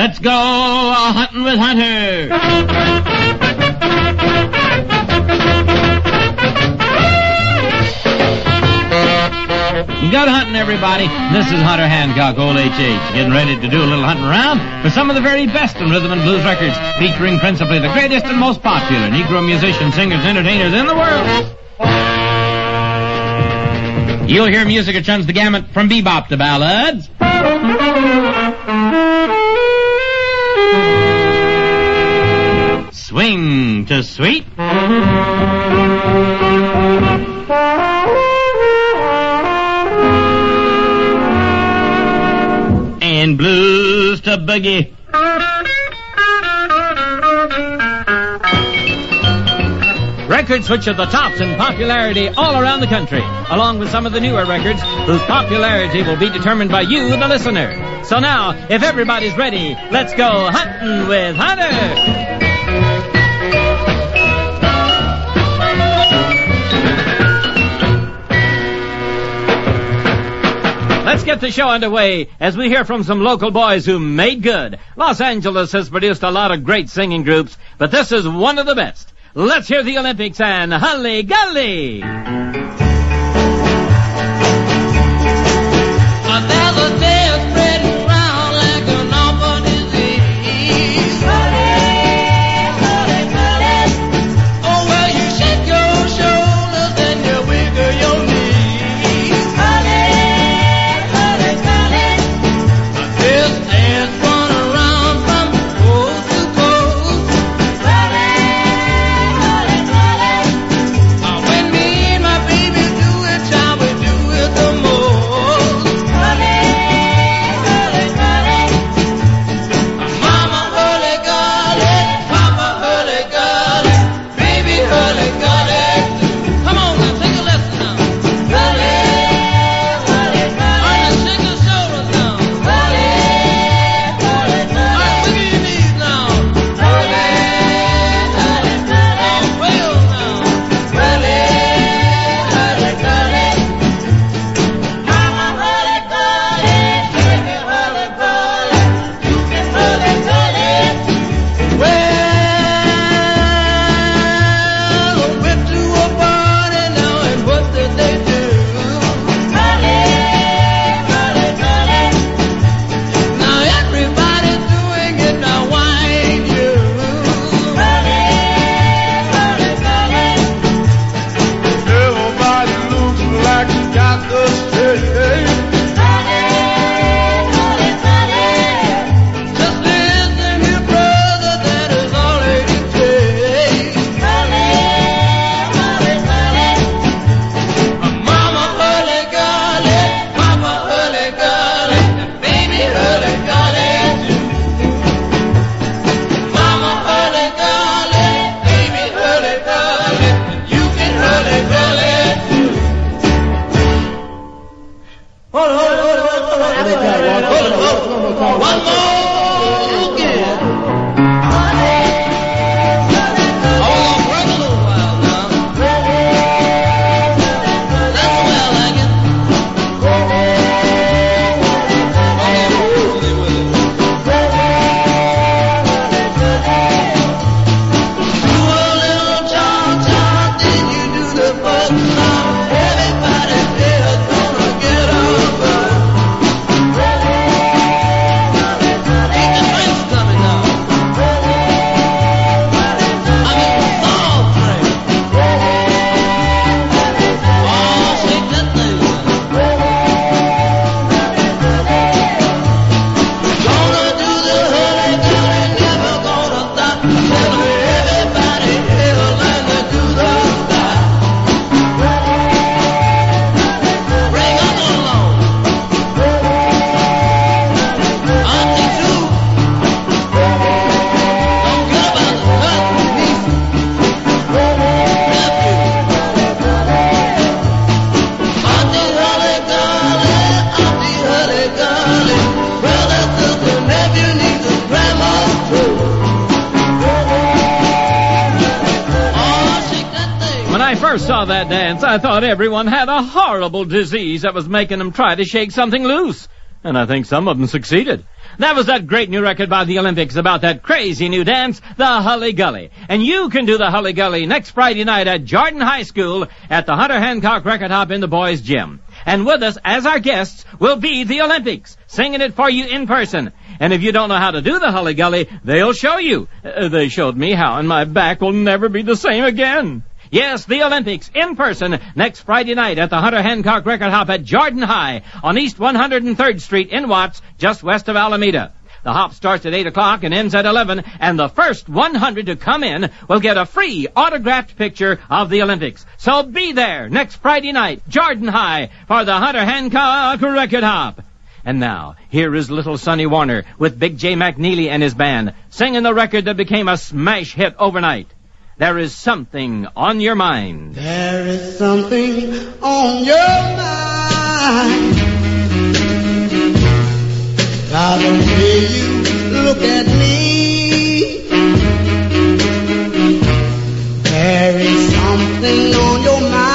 Let's go a hunting with Hunter. Good hunting, everybody. This is Hunter Hancock, old HH, getting ready to do a little hunting around for some of the very best in rhythm and blues records, featuring principally the greatest and most popular Negro musicians, singers, entertainers in the world. You'll hear music that runs the gamut from bebop to ballads. Swing to sweet. And blues to boogie. Records which are the tops in popularity all around the country, along with some of the newer records whose popularity will be determined by you, the listener. So now, if everybody's ready, let's go hunting with Hunter! Let's get the show underway as we hear from some local boys who made good. Los Angeles has produced a lot of great singing groups, but this is one of the best. Let's hear the Olympics and Hully Gully. Dance, I thought everyone had a horrible disease that was making them try to shake something loose. And I think some of them succeeded. That was that great new record by the Olympics about that crazy new dance, the Hully Gully. And you can do the Hully Gully next Friday night at Jordan High School at the Hunter Hancock Record Hop in the boys' gym. And with us as our guests will be the Olympics, singing it for you in person. And if you don't know how to do the Hully Gully, they'll show you. Uh, they showed me how, and my back will never be the same again. Yes, the Olympics in person next Friday night at the Hunter Hancock Record Hop at Jordan High on East 103rd Street in Watts, just west of Alameda. The hop starts at 8 o'clock and ends at 11, and the first 100 to come in will get a free autographed picture of the Olympics. So be there next Friday night, Jordan High, for the Hunter Hancock Record Hop. And now, here is little Sonny Warner with Big Jay McNeely and his band, singing the record that became a smash hit overnight. There is something on your mind. There is something on your mind. By the way you look at me. There is something on your mind,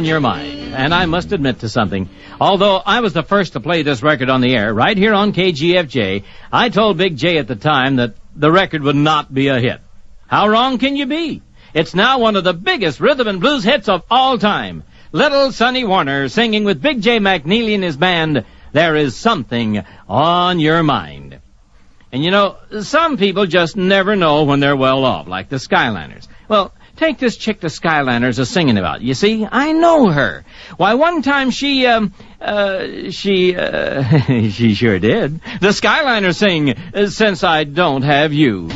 on your mind. And I must admit to something. Although I was the first to play this record on the air, right here on KGFJ, I told Big Jay at the time that the record would not be a hit. How wrong can you be? It's now one of the biggest rhythm and blues hits of all time. Little Sonny Warner singing with Big Jay McNeely and his band, There is Something on Your Mind. And you know, some people just never know when they're well off, like the Skyliners. Well, take this chick the Skyliners are singing about. You see, I know her. Why, one time she, um, uh, she, uh, she sure did. The Skyliners sing, uh, Since I Don't Have You.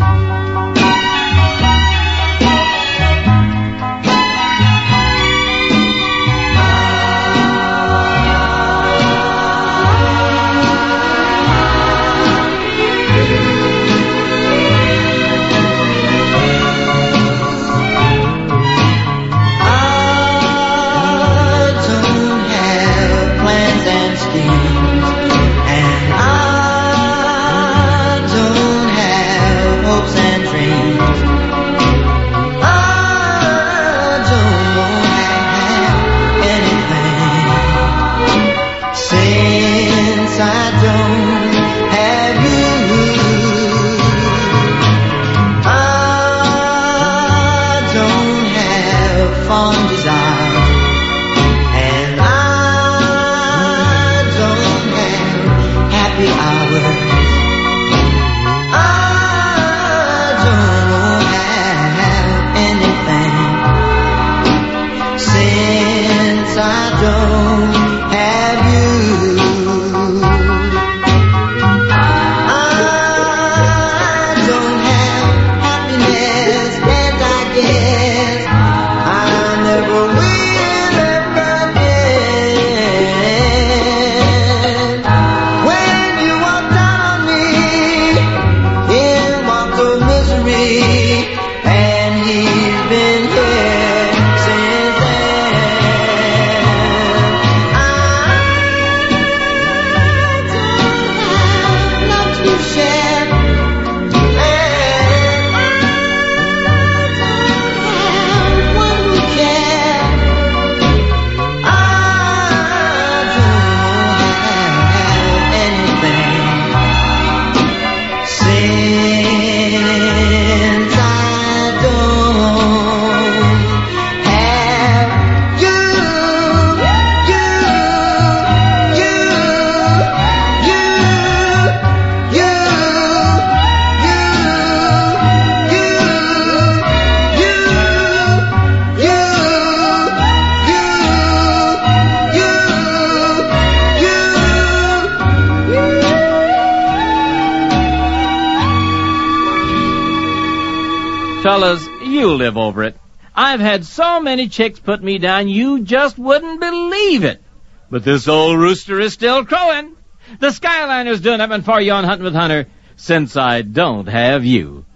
Many chicks put me down you just wouldn't believe it. But this old rooster is still crowing. The Skyliner's doing up and for you on Hunting with Hunter since I don't have you.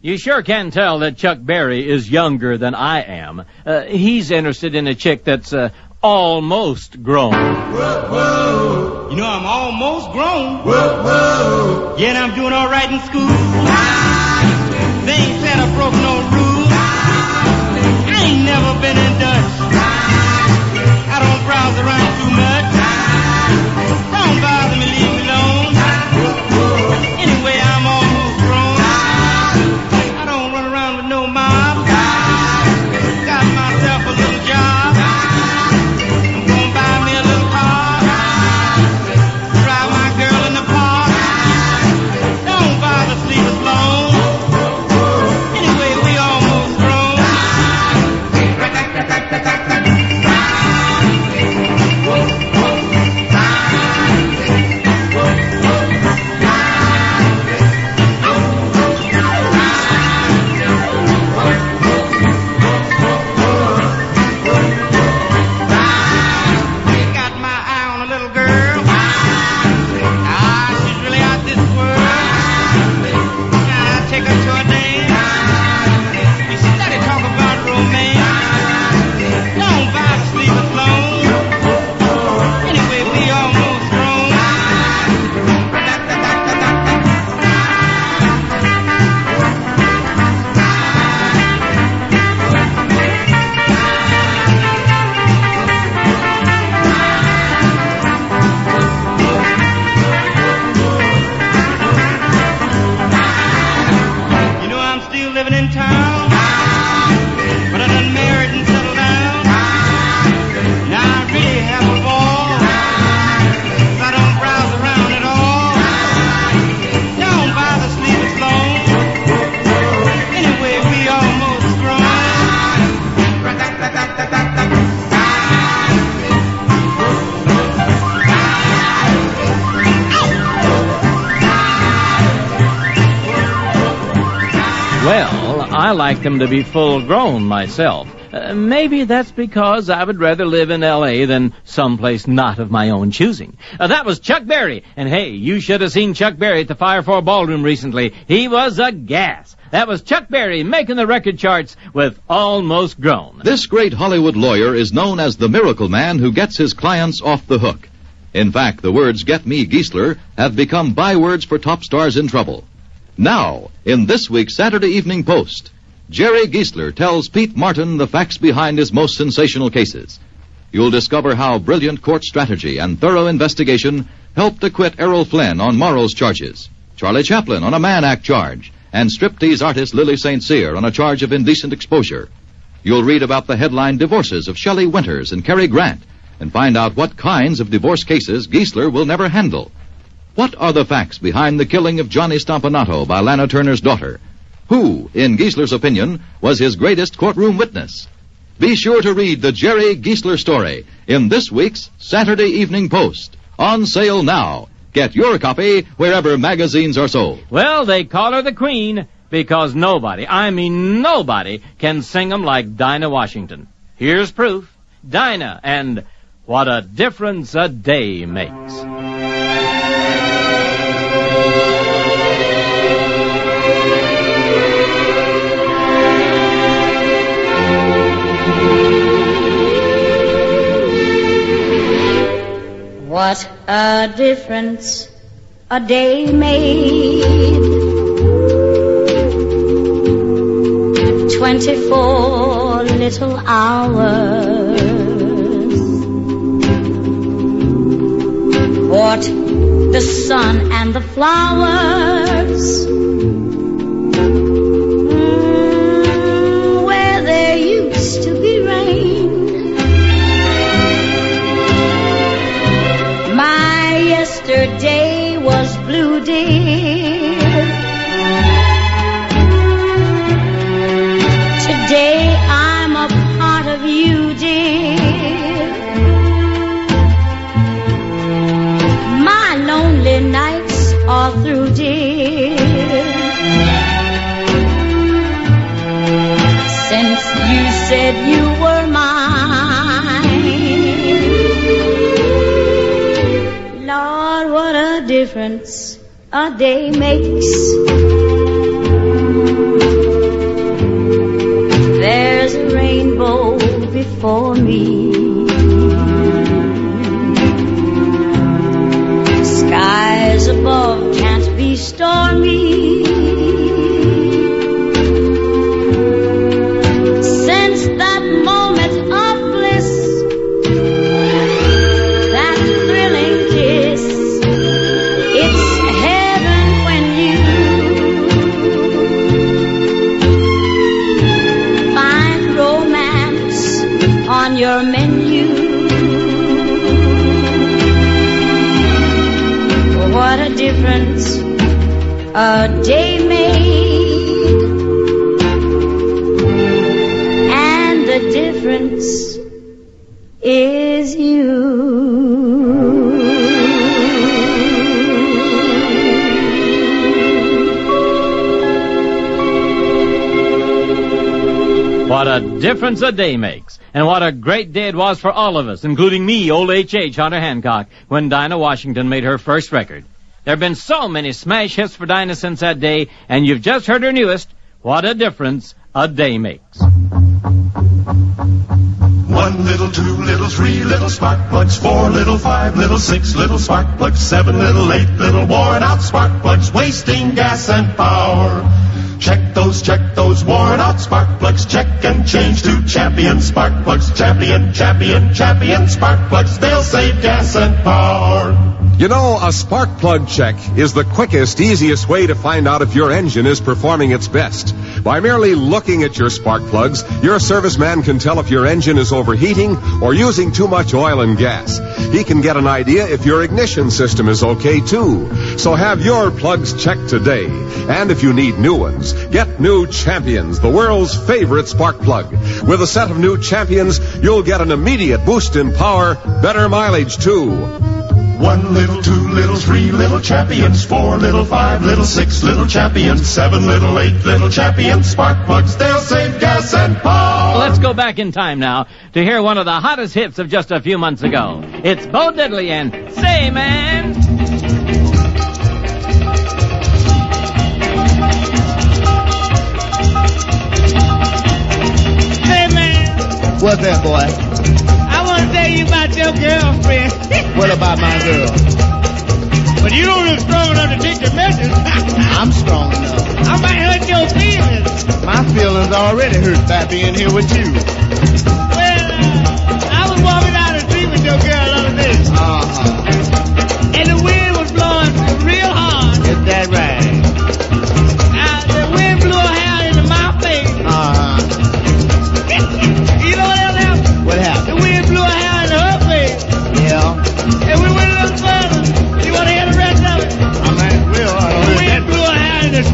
You sure can tell that Chuck Berry is younger than I am. Uh, he's interested in a chick that's uh, almost grown. You know, I'm almost grown. Yeah, and I'm doing all right in school. They like them to be full grown myself. Uh, maybe that's because I would rather live in L.A. than someplace not of my own choosing. Uh, that was Chuck Berry, and hey, you should have seen Chuck Berry at the 5-4 Ballroom recently. He was a gas. That was Chuck Berry making the record charts with Almost Grown. This great Hollywood lawyer is known as the miracle man who gets his clients off the hook. In fact, the words get me Giesler have become bywords for top stars in trouble. Now, in this week's Saturday Evening Post, Jerry Giesler tells Pete Martin the facts behind his most sensational cases. You'll discover how brilliant court strategy and thorough investigation helped acquit Errol Flynn on morals charges, Charlie Chaplin on a Mann Act charge, and striptease artist Lily St. Cyr on a charge of indecent exposure. You'll read about the headline divorces of Shelley Winters and Cary Grant and find out what kinds of divorce cases Giesler will never handle. What are the facts behind the killing of Johnny Stompanato by Lana Turner's daughter? Who, in Giesler's opinion, was his greatest courtroom witness? Be sure to read the Jerry Giesler story in this week's Saturday Evening Post. On sale now. Get your copy wherever magazines are sold. Well, they call her the Queen because nobody, I mean nobody, can sing 'em like Dinah Washington. Here's proof. Dinah and What a Difference a Day Makes. What a difference a day made. Twenty-four little hours. What the sun and the flowers. A day makes. There's a rainbow before me. A day made, and the difference is you. What a difference a day makes. And what a great day it was for all of us, including me, old H.H. Hunter Hancock, when Dinah Washington made her first record. There have been so many smash hits for Dinah since that day, and you've just heard her newest, What a Difference a Day Makes. One little, two little, three little spark plugs, four little, five little, six little spark plugs, seven little, eight little, worn out spark plugs, wasting gas and power. Check those, check those worn out spark plugs, check and change to champion spark plugs, champion, champion, champion spark plugs, they'll save gas and power. You know, a spark plug check is the quickest, easiest way to find out if your engine is performing its best. By merely looking at your spark plugs, your serviceman can tell if your engine is overheating or using too much oil and gas. He can get an idea if your ignition system is okay too. So have your plugs checked today. And if you need new ones, get new Champions, the world's favorite spark plug. With a set of new Champions, you'll get an immediate boost in power, better mileage too. One little, two little, three little champions, four little, five little, six little champions, seven little, eight little champions, spark plugs, they'll save gas and power. Let's go back in time now to hear one of the hottest hits of just a few months ago. It's Bo Diddley and Say Man. Hey man, What's that, boy? I want to tell you about your girlfriend. What about my girl? but you don't look strong enough to take the message. I'm strong enough. I might hurt your feelings. My feelings already hurt by being here with you. Well, uh, I was walking down the street with your girl the other day, Uh-huh. and the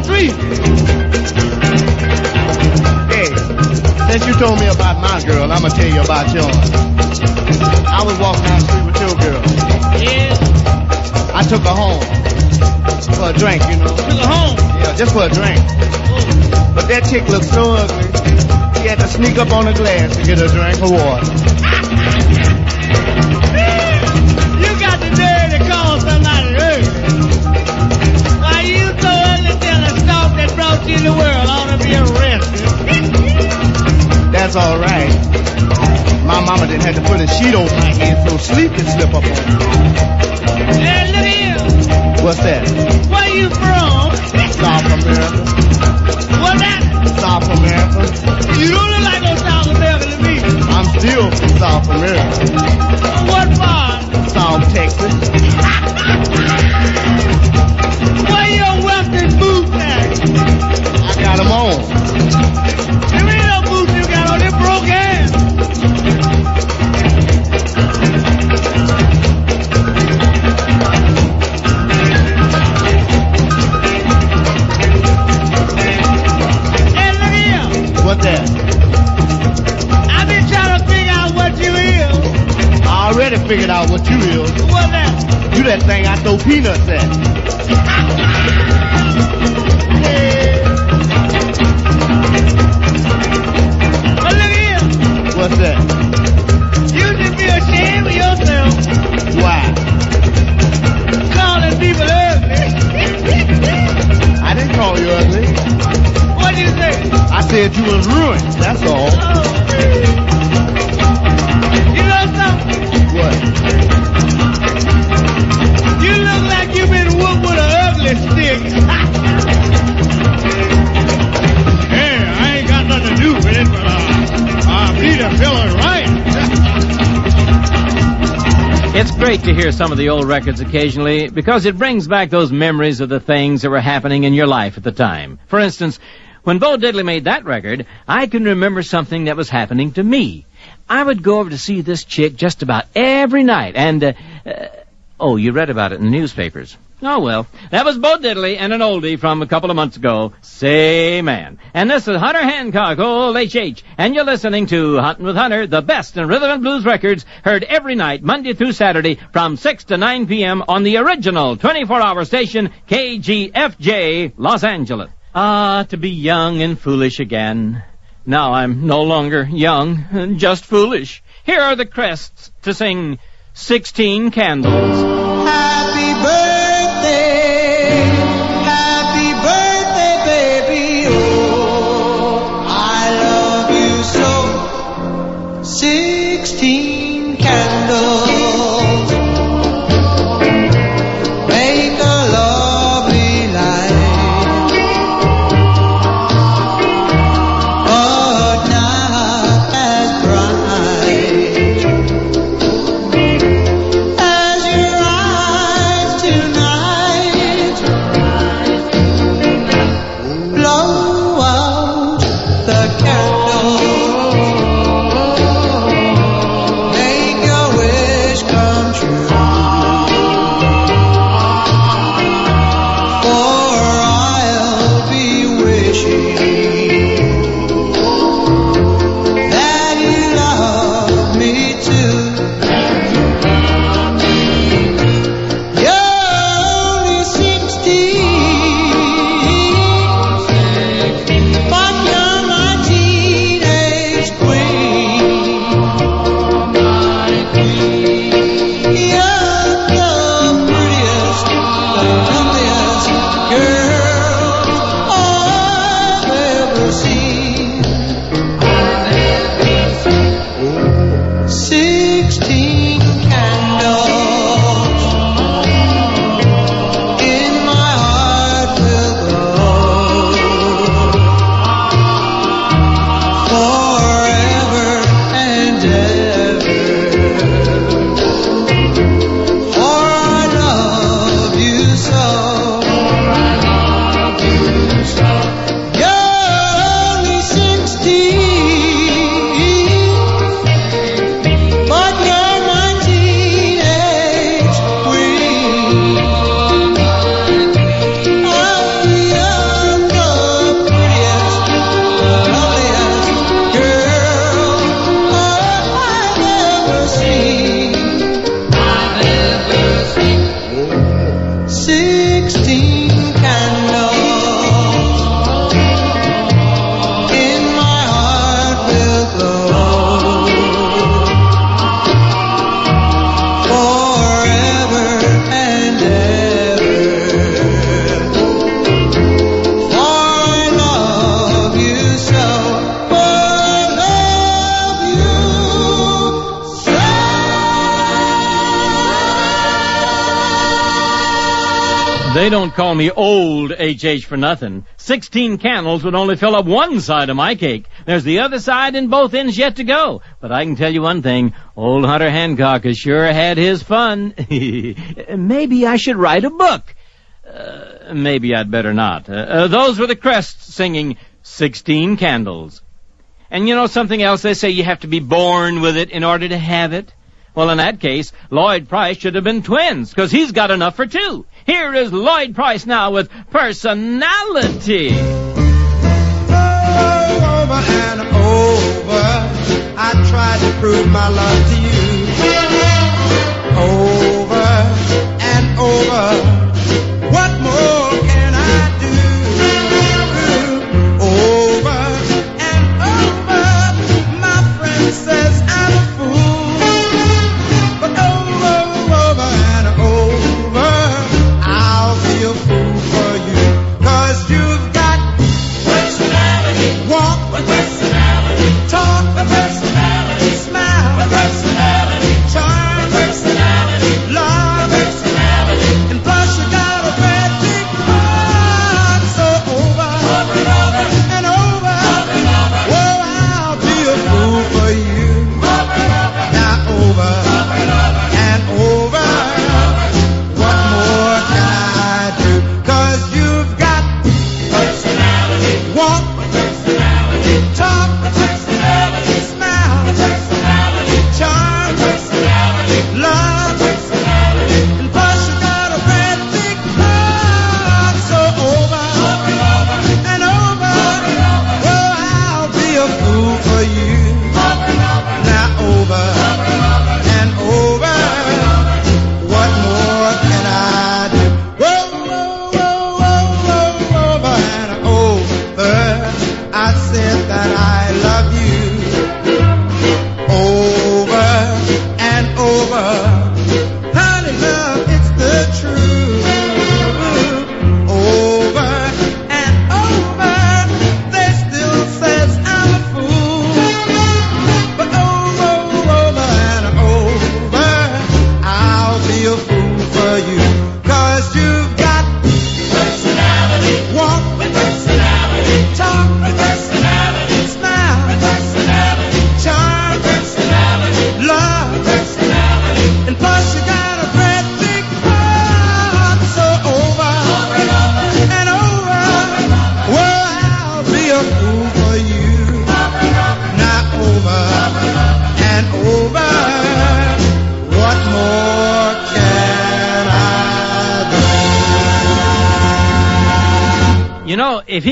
street. Hey, since you told me about my girl, I'm gonna tell you about yours. I was walking down the street with your girl. Yeah, I took her home for a drink, you know. took her home. Yeah, just for a drink. Oh. But that chick looked so ugly. She had to sneak up on the glass to get a drink of water. That's all right. My mama didn't have to put a sheet over my head so sleep can slip up on me. Hey, look here. What's that? Where you from? South America. What that? South America. You don't look like no South American to me. I'm still from South America. What part? South Texas. Where your western boots at? I got them on. Figured out what you is. What that? You that thing I throw peanuts at. What's that? You should be ashamed of yourself Why? calling people ugly. I didn't call you ugly. what did you say? I said you was ruined. That's all. Oh, you Great to hear some of the old records occasionally because it brings back those memories of the things that were happening in your life at the time. For instance, when Bo Diddley made that record, I can remember something that was happening to me. I would go over to see this chick just about every night, and, uh, uh, oh, you read about it in the newspapers. Oh, well, that was Bo Diddley and an oldie from a couple of months ago. Say, man. And this is Hunter Hancock, old HH, and you're listening to Hunting with Hunter, the best in rhythm and blues records, heard every night, Monday through Saturday, from 6 to 9 p.m. on the original 24-hour station, KGFJ, Los Angeles. Ah, to be young and foolish again. Now I'm no longer young, and just foolish. Here are the crests to sing 16 Candles. Call me old HH for nothing. Sixteen candles would only fill up one side of my cake. There's the other side and both ends yet to go. But I can tell you one thing. Old Hunter Hancock has sure had his fun. maybe I should write a book. Uh, maybe I'd better not. Uh, uh, those were the crests singing Sixteen Candles. And you know something else? They say you have to be born with it in order to have it. Well, in that case, Lloyd Price should have been twins, because he's got enough for two. Here is Lloyd Price now with personality. over and over. I tried to prove my love to you. Over and over. What more can I do? Over and over. My friend says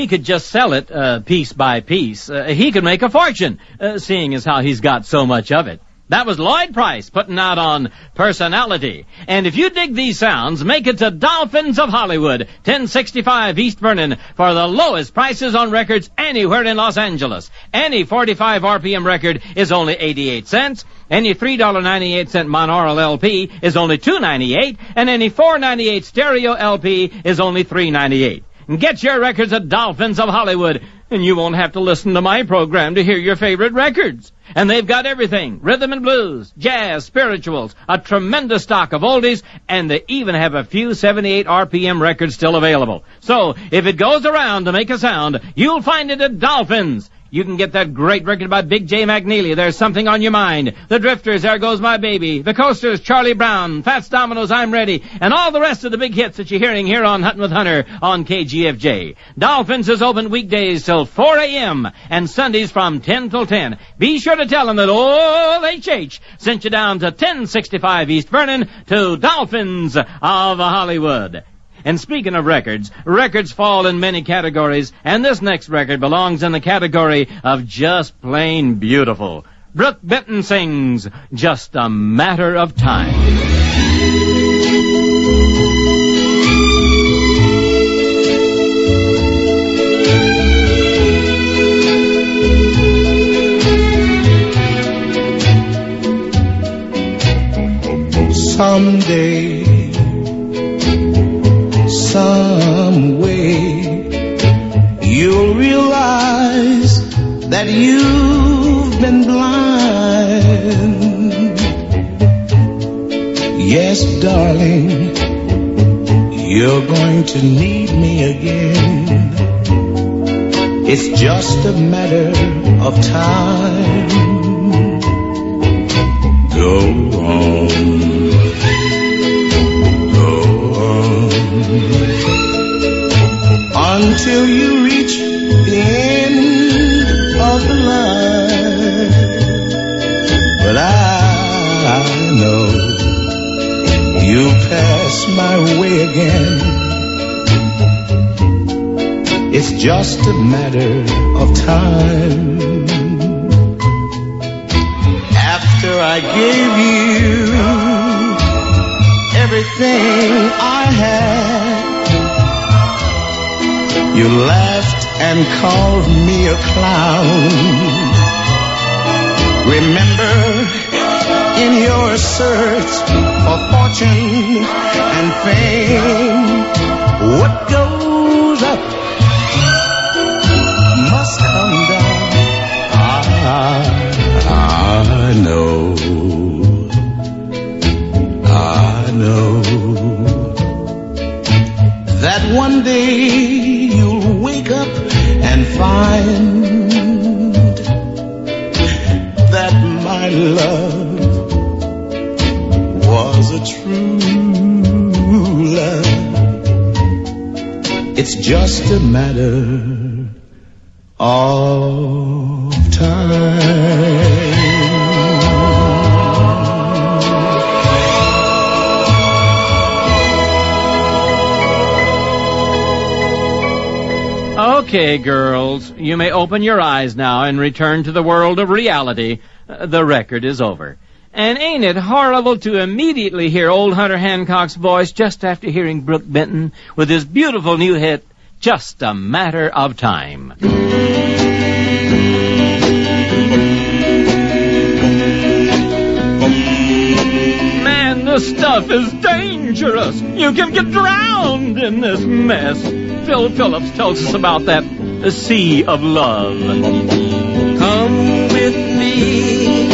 he could just sell it uh, piece by piece, uh, he could make a fortune, uh, seeing as how he's got so much of it. That was Lloyd Price putting out on personality. And if you dig these sounds, make it to Dolphins of Hollywood, 1065 East Vernon, for the lowest prices on records anywhere in Los Angeles. Any 45 RPM record is only 88 cents. Any $3.98 monaural LP is only $2.98. And any 4.98 stereo LP is only $3.98. Get your records at Dolphins of Hollywood, and you won't have to listen to my program to hear your favorite records. And they've got everything. Rhythm and blues, jazz, spirituals, a tremendous stock of oldies, and they even have a few 78 RPM records still available. So, if it goes around to make a sound, you'll find it at Dolphins. You can get that great record by Big Jay McNeely, There's Something on Your Mind. The Drifters, There Goes My Baby. The Coasters, Charlie Brown. Fats Domino's, I'm Ready. And all the rest of the big hits that you're hearing here on Hunting with Hunter on KGFJ. Dolphin's is open weekdays till 4 a.m. and Sundays from 10 till 10. Be sure to tell them that old HH sent you down to 1065 East Vernon to Dolphin's of Hollywood. And speaking of records, records fall in many categories, and this next record belongs in the category of just plain beautiful. Brook Benton sings Just a Matter of Time. Someday, you're going to need me again. It's just a matter of time. Go on. Go on. Until you reach the end of the line. But I, I know you'll pass my way again. Just a matter of time. After I gave you everything I had, you laughed and called me a clown. Remember, in your search for fortune and fame, what goes matter of time. Okay, girls, you may open your eyes now and return to the world of reality. The record is over. And ain't it horrible to immediately hear old Hunter Hancock's voice just after hearing Brook Benton with his beautiful new hit, Just a Matter of Time. Man, this stuff is dangerous. You can get drowned in this mess. Phil Phillips tells us about that sea of love. Come with me,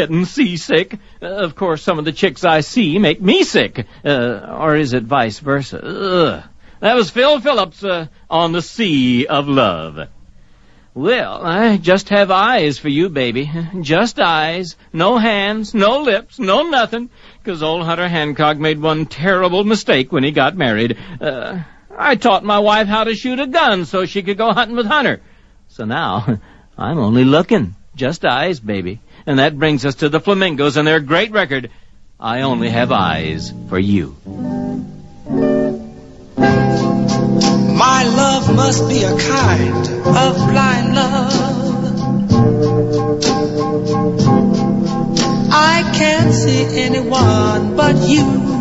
getting seasick. Uh, of course, some of the chicks I see make me sick. Uh, or is it vice versa? Ugh. That was Phil Phillips uh, on the Sea of Love. Well, I just have eyes for you, baby. Just eyes. No hands, no lips, no nothing. 'Cause old Hunter Hancock made one terrible mistake when he got married. Uh, I taught my wife how to shoot a gun so she could go hunting with Hunter. So now, I'm only looking. Just eyes, baby. And that brings us to the Flamingos and their great record, I Only Have Eyes for You. My love must be a kind of blind love. I can't see anyone but you.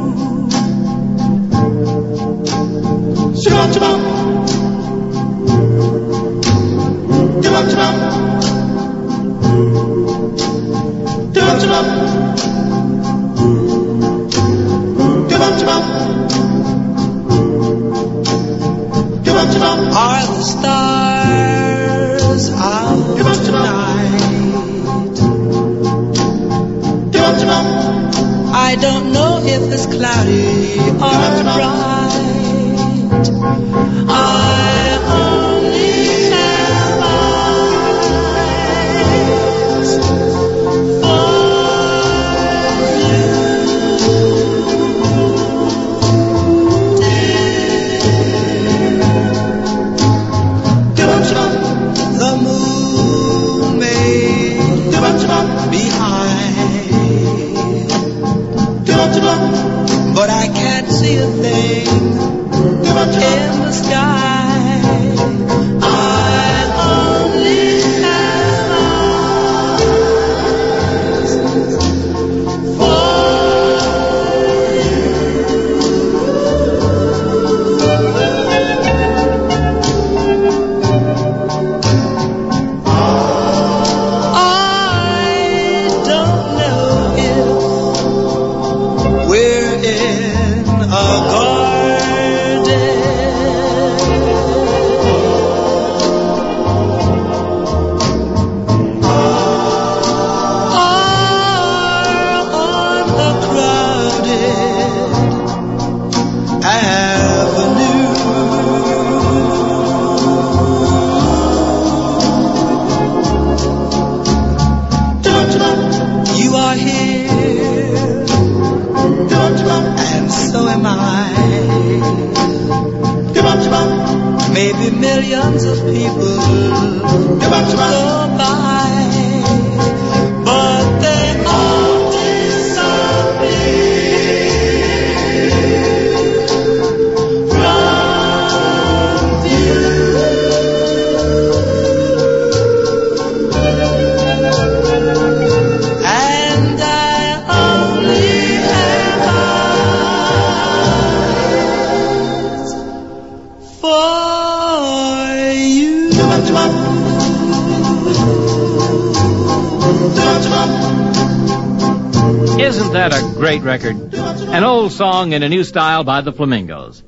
In a new style by the Flamingos.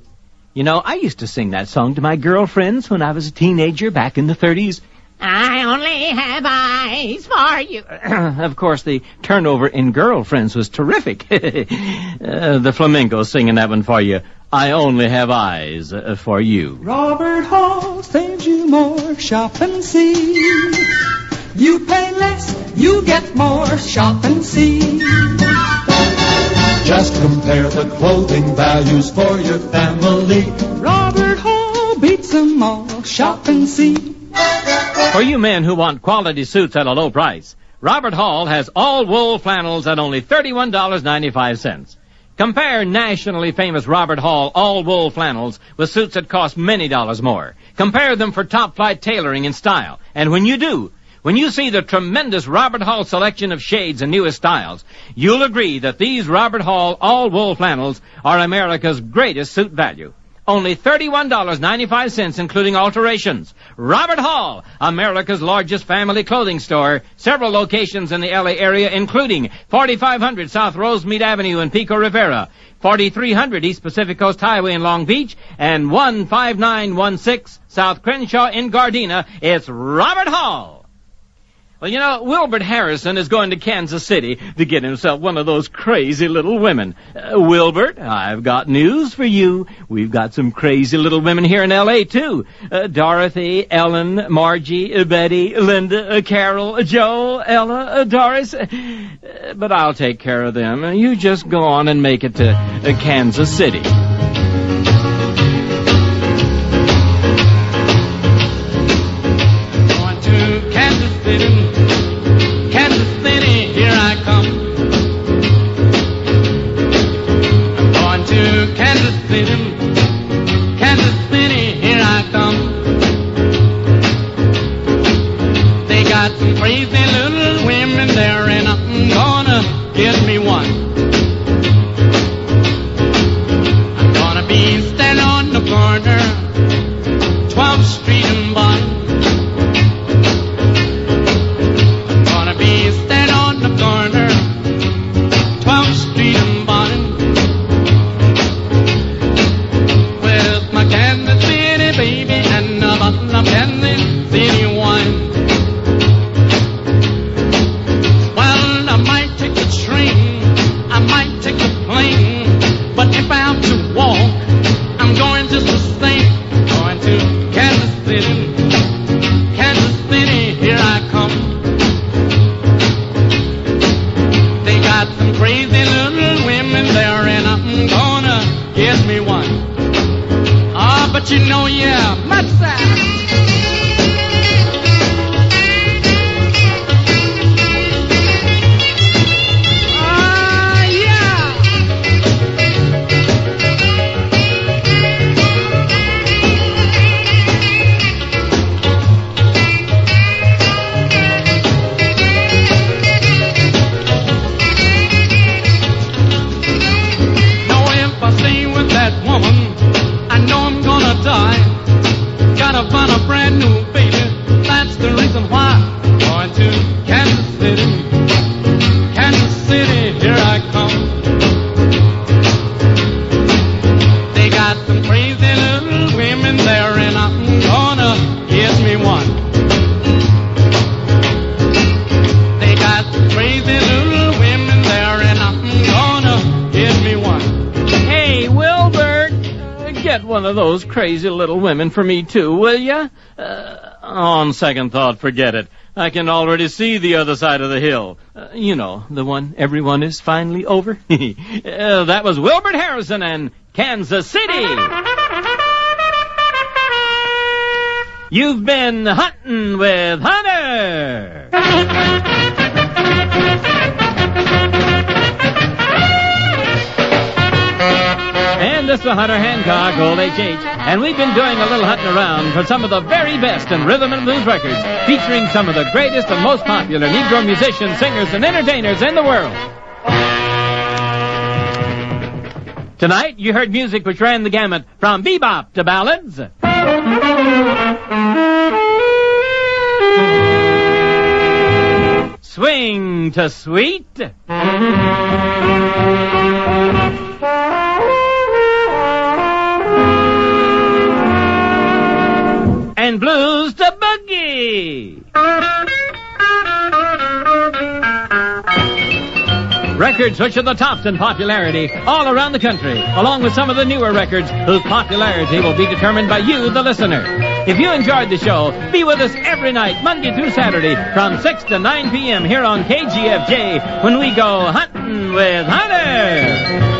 You know, I used to sing that song to my girlfriends when I was a teenager back in the 30s. I only have eyes for you. of course, the turnover in girlfriends was terrific. uh, the Flamingos singing that one for you. I only have eyes uh, for you. Robert Hall saves you more. Shop and see. You pay less, you get more. Shop and see. Just compare the clothing values for your family. Robert Hall beats 'em all. Shop and see. For you men who want quality suits at a low price, Robert Hall has all wool flannels at only $31.95. Compare nationally famous Robert Hall all wool flannels with suits that cost many dollars more. Compare them for top flight tailoring and style. And when you do, when you see the tremendous Robert Hall selection of shades and newest styles, you'll agree that these Robert Hall all wool flannels are America's greatest suit value. Only $31.95 including alterations. Robert Hall, America's largest family clothing store. Several locations in the LA area including 4500 South Rosemead Avenue in Pico Rivera, 4300 East Pacific Coast Highway in Long Beach, and 15916 South Crenshaw in Gardena. It's Robert Hall. Well, you know, Wilbert Harrison is going to Kansas City to get himself one of those crazy little women. Uh, Wilbert, I've got news for you. We've got some crazy little women here in L.A., too. Uh, Dorothy, Ellen, Margie, Betty, Linda, uh, Carol, Joe, Ella, uh, Doris. Uh, but I'll take care of them. You just go on and make it to Kansas City. For me too, will ya? Uh, on second thought, forget it. I can already see the other side of the hill. Uh, you know, the one everyone is finally over. uh, that was Wilbert Harrison and Kansas City. You've been hunting with Hunter. This is Hunter Hancock, Old HH, and we've been doing a little hunting around for some of the very best in rhythm and blues records, featuring some of the greatest and most popular Negro musicians, singers, and entertainers in the world. Tonight, you heard music which ran the gamut from bebop to ballads. Swing to sweet. Blues to boogie. Records which are the tops in popularity all around the country, along with some of the newer records whose popularity will be determined by you, the listener. If you enjoyed the show, be with us every night, Monday through Saturday, from 6 to 9 p.m. here on KGFJ when we go hunting with Hunter.